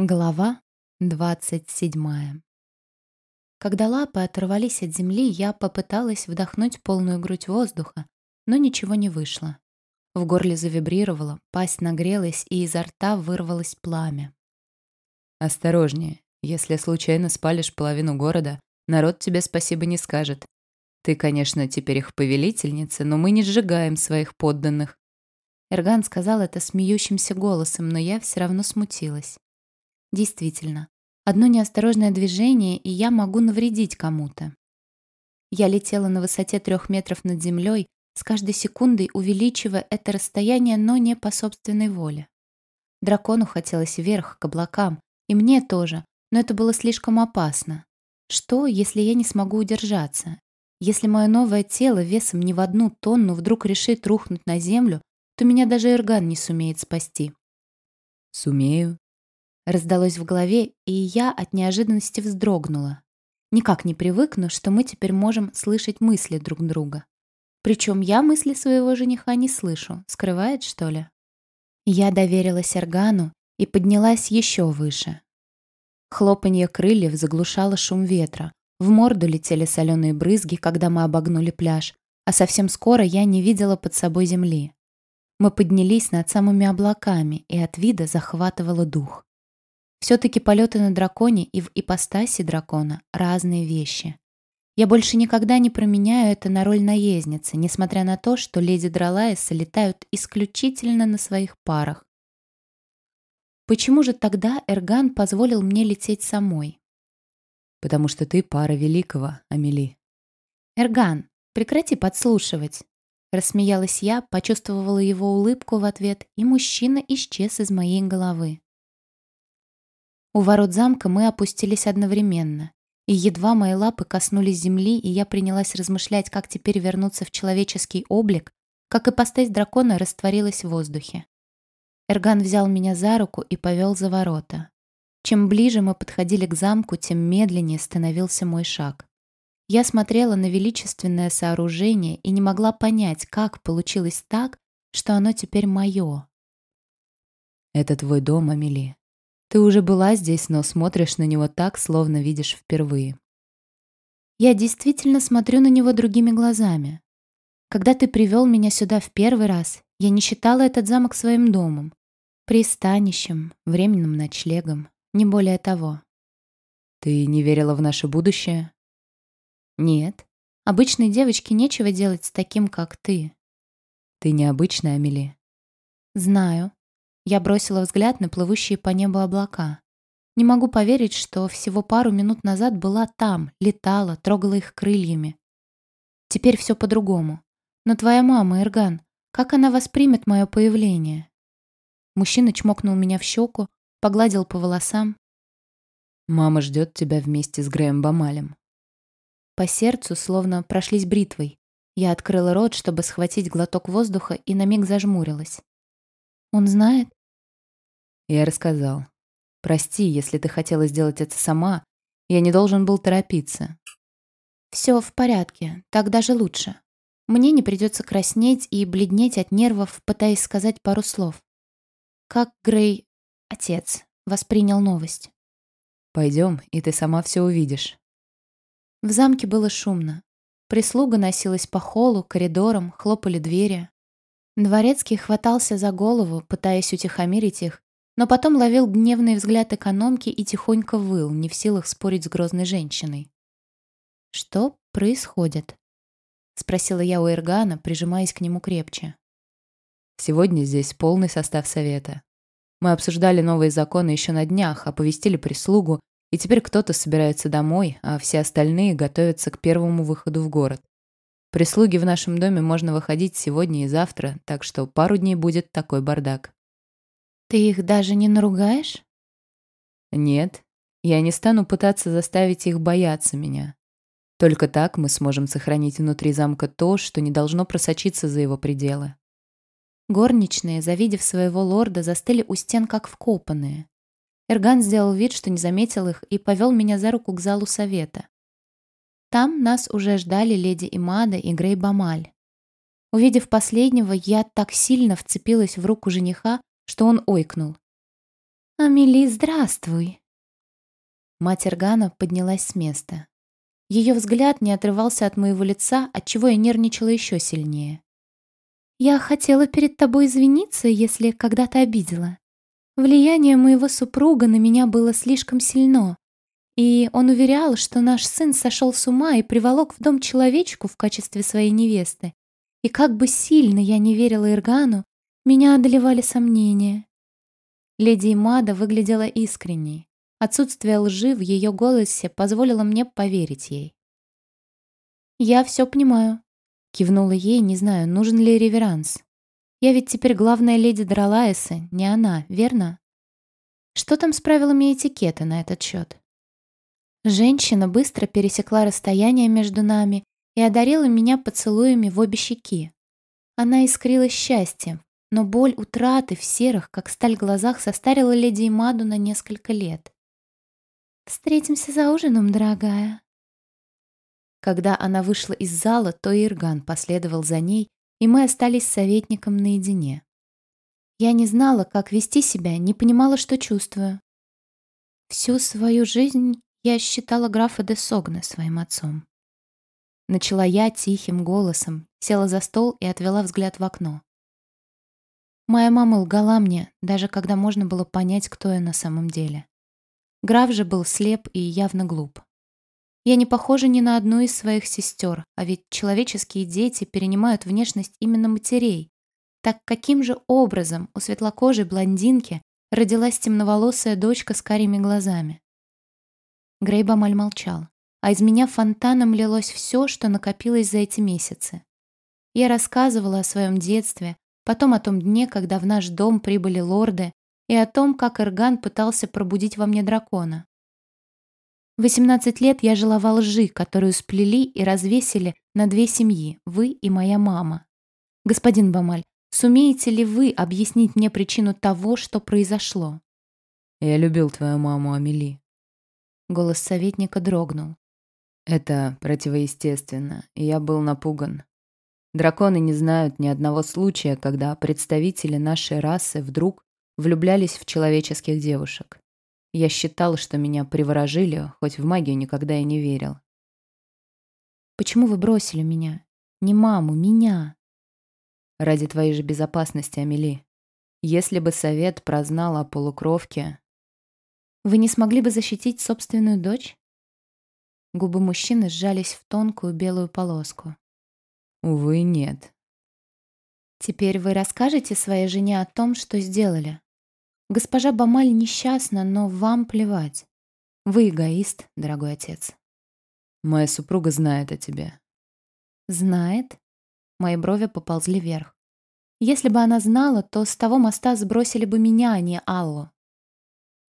Глава двадцать седьмая. Когда лапы оторвались от земли, я попыталась вдохнуть полную грудь воздуха, но ничего не вышло. В горле завибрировало, пасть нагрелась, и изо рта вырвалось пламя. «Осторожнее. Если случайно спалишь половину города, народ тебе спасибо не скажет. Ты, конечно, теперь их повелительница, но мы не сжигаем своих подданных». Эрган сказал это смеющимся голосом, но я все равно смутилась. Действительно, одно неосторожное движение, и я могу навредить кому-то. Я летела на высоте трех метров над землей, с каждой секундой увеличивая это расстояние, но не по собственной воле. Дракону хотелось вверх, к облакам, и мне тоже, но это было слишком опасно. Что, если я не смогу удержаться? Если мое новое тело весом не в одну тонну вдруг решит рухнуть на землю, то меня даже Эрган не сумеет спасти. «Сумею», Раздалось в голове, и я от неожиданности вздрогнула. Никак не привыкну, что мы теперь можем слышать мысли друг друга. Причем я мысли своего жениха не слышу. Скрывает, что ли? Я доверилась Эргану и поднялась еще выше. Хлопанье крыльев заглушало шум ветра. В морду летели соленые брызги, когда мы обогнули пляж, а совсем скоро я не видела под собой земли. Мы поднялись над самыми облаками, и от вида захватывало дух. Все-таки полеты на драконе и в ипостаси дракона — разные вещи. Я больше никогда не променяю это на роль наездницы, несмотря на то, что леди Дралайса летают исключительно на своих парах. Почему же тогда Эрган позволил мне лететь самой? Потому что ты пара великого, Амели. Эрган, прекрати подслушивать. Рассмеялась я, почувствовала его улыбку в ответ, и мужчина исчез из моей головы. У ворот замка мы опустились одновременно. И едва мои лапы коснулись земли, и я принялась размышлять, как теперь вернуться в человеческий облик, как и постать дракона растворилась в воздухе. Эрган взял меня за руку и повел за ворота. Чем ближе мы подходили к замку, тем медленнее становился мой шаг. Я смотрела на величественное сооружение и не могла понять, как получилось так, что оно теперь мое. «Это твой дом, Амели», ты уже была здесь, но смотришь на него так, словно видишь впервые. Я действительно смотрю на него другими глазами. Когда ты привел меня сюда в первый раз, я не считала этот замок своим домом, пристанищем, временным ночлегом, не более того. Ты не верила в наше будущее? Нет. Обычной девочке нечего делать с таким, как ты. Ты необычная, Амели. Знаю. Я бросила взгляд на плывущие по небу облака. Не могу поверить, что всего пару минут назад была там, летала, трогала их крыльями. Теперь все по-другому. Но твоя мама, Эрган, как она воспримет мое появление? Мужчина чмокнул меня в щеку, погладил по волосам. Мама ждет тебя вместе с Грэем Бамалем. По сердцу словно прошлись бритвой. Я открыла рот, чтобы схватить глоток воздуха, и на миг зажмурилась. Он знает? Я рассказал. Прости, если ты хотела сделать это сама. Я не должен был торопиться. Все в порядке, так даже лучше. Мне не придется краснеть и бледнеть от нервов, пытаясь сказать пару слов. Как Грей, отец, воспринял новость. Пойдем, и ты сама все увидишь. В замке было шумно. Прислуга носилась по холлу, коридорам, хлопали двери. Дворецкий хватался за голову, пытаясь утихомирить их, но потом ловил гневный взгляд экономки и тихонько выл, не в силах спорить с грозной женщиной. «Что происходит?» — спросила я у Эргана, прижимаясь к нему крепче. «Сегодня здесь полный состав совета. Мы обсуждали новые законы еще на днях, оповестили прислугу, и теперь кто-то собирается домой, а все остальные готовятся к первому выходу в город. Прислуги в нашем доме можно выходить сегодня и завтра, так что пару дней будет такой бардак. Ты их даже не наругаешь? Нет, я не стану пытаться заставить их бояться меня. Только так мы сможем сохранить внутри замка то, что не должно просочиться за его пределы. Горничные, завидев своего лорда, застыли у стен как вкопанные. Эрган сделал вид, что не заметил их, и повел меня за руку к залу совета. Там нас уже ждали леди Имада и Грей Бамаль. Увидев последнего, я так сильно вцепилась в руку жениха, что он ойкнул. «Амели, здравствуй!» Мать Эргана поднялась с места. Ее взгляд не отрывался от моего лица, отчего я нервничала еще сильнее. «Я хотела перед тобой извиниться, если когда-то обидела. Влияние моего супруга на меня было слишком сильно, и он уверял, что наш сын сошел с ума и приволок в дом человечку в качестве своей невесты. И как бы сильно я не верила Иргану, меня одолевали сомнения. Леди Имада выглядела искренней. Отсутствие лжи в ее голосе позволило мне поверить ей. «Я все понимаю», — кивнула ей, не знаю, нужен ли реверанс. «Я ведь теперь главная леди Дралаеса, не она, верно?» «Что там с правилами этикета на этот счет?» Женщина быстро пересекла расстояние между нами и одарила меня поцелуями в обе щеки. Она искрилась счастьем, но боль утраты в серых, как сталь глазах, состарила леди Имаду на несколько лет. «Встретимся за ужином, дорогая». Когда она вышла из зала, то Ирган последовал за ней, и мы остались с советником наедине. Я не знала, как вести себя, не понимала, что чувствую. Всю свою жизнь я считала графа де Согна своим отцом. Начала я тихим голосом, села за стол и отвела взгляд в окно. Моя мама лгала мне, даже когда можно было понять, кто я на самом деле. Граф же был слеп и явно глуп. Я не похожа ни на одну из своих сестер, а ведь человеческие дети перенимают внешность именно матерей. Так каким же образом у светлокожей блондинки родилась темноволосая дочка с карими глазами? Грейбамаль молчал, а из меня фонтаном лилось все, что накопилось за эти месяцы. Я рассказывала о своем детстве, потом о том дне, когда в наш дом прибыли лорды, и о том, как Эрган пытался пробудить во мне дракона. 18 лет я жила во лжи, которую сплели и развесили на две семьи, вы и моя мама. Господин Бамаль, сумеете ли вы объяснить мне причину того, что произошло? Я любил твою маму, Амели. Голос советника дрогнул. Это противоестественно, и я был напуган. Драконы не знают ни одного случая, когда представители нашей расы вдруг влюблялись в человеческих девушек. Я считал, что меня приворожили, хоть в магию никогда и не верил. «Почему вы бросили меня? Не маму, меня!» «Ради твоей же безопасности, Амели. Если бы совет прознал о полукровке...» «Вы не смогли бы защитить собственную дочь?» Губы мужчины сжались в тонкую белую полоску. Увы, нет. Теперь вы расскажете своей жене о том, что сделали. Госпожа Бамаль несчастна, но вам плевать. Вы эгоист, дорогой отец. Моя супруга знает о тебе. Знает? Мои брови поползли вверх. Если бы она знала, то с того моста сбросили бы меня, а не Аллу.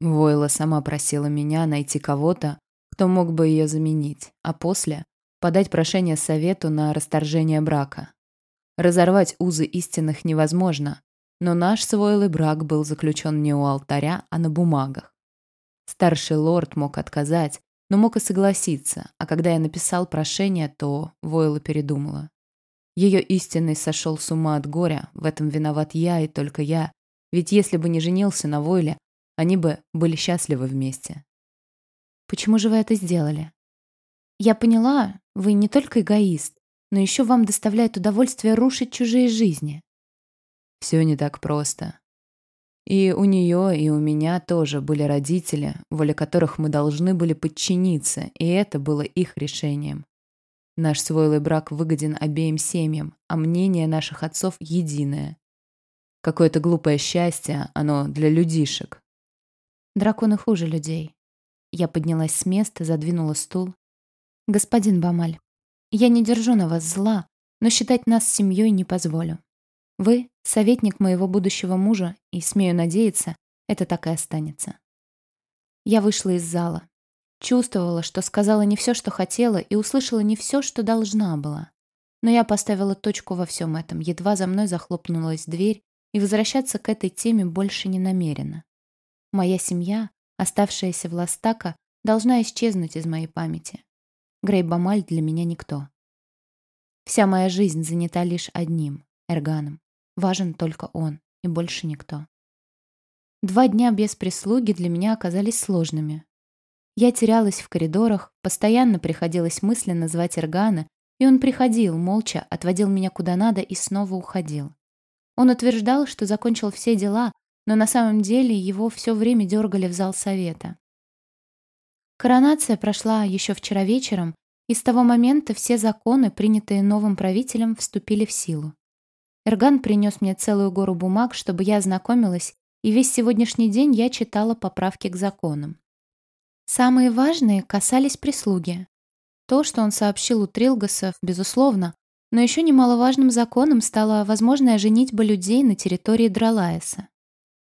Войла сама просила меня найти кого-то, кто мог бы ее заменить, а после подать прошение совету на расторжение брака. Разорвать узы истинных невозможно, но наш свойлый брак был заключен не у алтаря, а на бумагах. Старший лорд мог отказать, но мог и согласиться, а когда я написал прошение, то Войла передумала. Ее истинный сошел с ума от горя, в этом виноват я и только я, ведь если бы не женился на Войле, они бы были счастливы вместе. «Почему же вы это сделали?» Я поняла, вы не только эгоист, но еще вам доставляет удовольствие рушить чужие жизни. Все не так просто. И у нее, и у меня тоже были родители, воле которых мы должны были подчиниться, и это было их решением. Наш свойлый брак выгоден обеим семьям, а мнение наших отцов единое. Какое-то глупое счастье, оно для людишек. Драконы хуже людей. Я поднялась с места, задвинула стул. «Господин Бамаль, я не держу на вас зла, но считать нас семьей не позволю. Вы — советник моего будущего мужа, и, смею надеяться, это так и останется». Я вышла из зала. Чувствовала, что сказала не все, что хотела, и услышала не все, что должна была. Но я поставила точку во всем этом, едва за мной захлопнулась дверь, и возвращаться к этой теме больше не намерена. Моя семья, оставшаяся в Ластака, должна исчезнуть из моей памяти. Грейбамаль для меня никто. Вся моя жизнь занята лишь одним — Эрганом. Важен только он и больше никто. Два дня без прислуги для меня оказались сложными. Я терялась в коридорах, постоянно приходилось мысленно звать Эргана, и он приходил, молча, отводил меня куда надо и снова уходил. Он утверждал, что закончил все дела, но на самом деле его все время дергали в зал совета. Коронация прошла еще вчера вечером, и с того момента все законы, принятые новым правителем, вступили в силу. Эрган принес мне целую гору бумаг, чтобы я ознакомилась, и весь сегодняшний день я читала поправки к законам. Самые важные касались прислуги. То, что он сообщил у Трилгасов, безусловно, но еще немаловажным законом стала возможная женитьба людей на территории Дралаеса.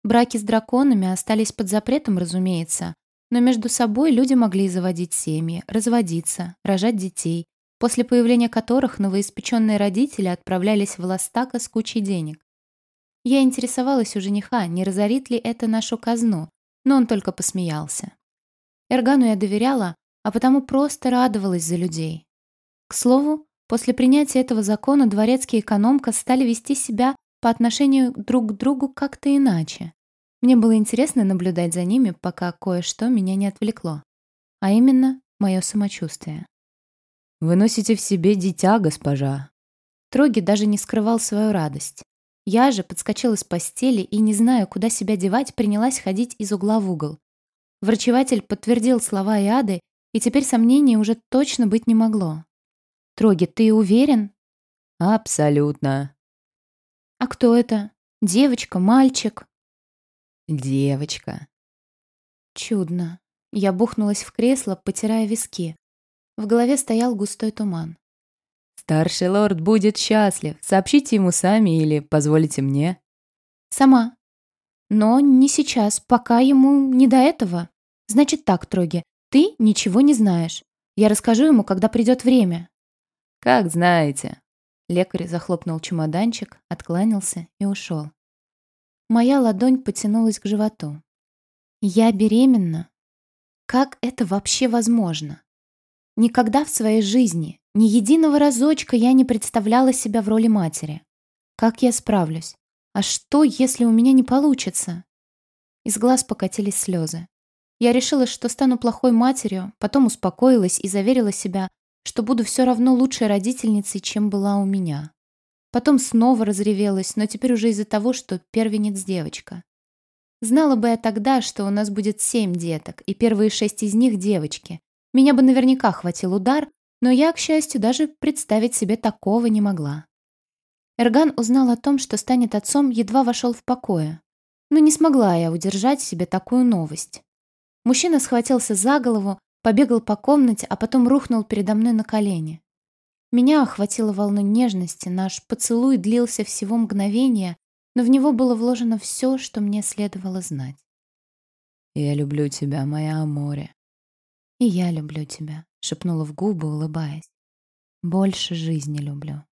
Браки с драконами остались под запретом, разумеется, но между собой люди могли заводить семьи, разводиться, рожать детей, после появления которых новоиспеченные родители отправлялись в Ластака с кучей денег. Я интересовалась у жениха, не разорит ли это нашу казну, но он только посмеялся. Эргану я доверяла, а потому просто радовалась за людей. К слову, после принятия этого закона дворецкие экономка стали вести себя по отношению друг к другу как-то иначе. Мне было интересно наблюдать за ними, пока кое-что меня не отвлекло. А именно, мое самочувствие. «Вы носите в себе дитя, госпожа». Троги даже не скрывал свою радость. Я же подскочила с постели и, не зная, куда себя девать, принялась ходить из угла в угол. Врачеватель подтвердил слова Иады, и теперь сомнений уже точно быть не могло. «Троги, ты уверен?» «Абсолютно». «А кто это? Девочка, мальчик?» Девочка. Чудно. Я бухнулась в кресло, потирая виски. В голове стоял густой туман. Старший лорд будет счастлив. Сообщите ему сами или позволите мне. Сама. Но не сейчас, пока ему не до этого. Значит так, Троги, ты ничего не знаешь. Я расскажу ему, когда придет время. Как знаете. Лекарь захлопнул чемоданчик, откланялся и ушел. Моя ладонь потянулась к животу. Я беременна? Как это вообще возможно? Никогда в своей жизни, ни единого разочка я не представляла себя в роли матери. Как я справлюсь? А что, если у меня не получится? Из глаз покатились слезы. Я решила, что стану плохой матерью, потом успокоилась и заверила себя, что буду все равно лучшей родительницей, чем была у меня. Потом снова разревелась, но теперь уже из-за того, что первенец девочка. Знала бы я тогда, что у нас будет семь деток, и первые шесть из них девочки. Меня бы наверняка хватил удар, но я, к счастью, даже представить себе такого не могла. Эрган узнал о том, что станет отцом, едва вошел в покое. Но не смогла я удержать себе такую новость. Мужчина схватился за голову, побегал по комнате, а потом рухнул передо мной на колени. Меня охватила волна нежности, наш поцелуй длился всего мгновение, но в него было вложено все, что мне следовало знать. «Я люблю тебя, моя Аморе». «И я люблю тебя», — шепнула в губы, улыбаясь. «Больше жизни люблю».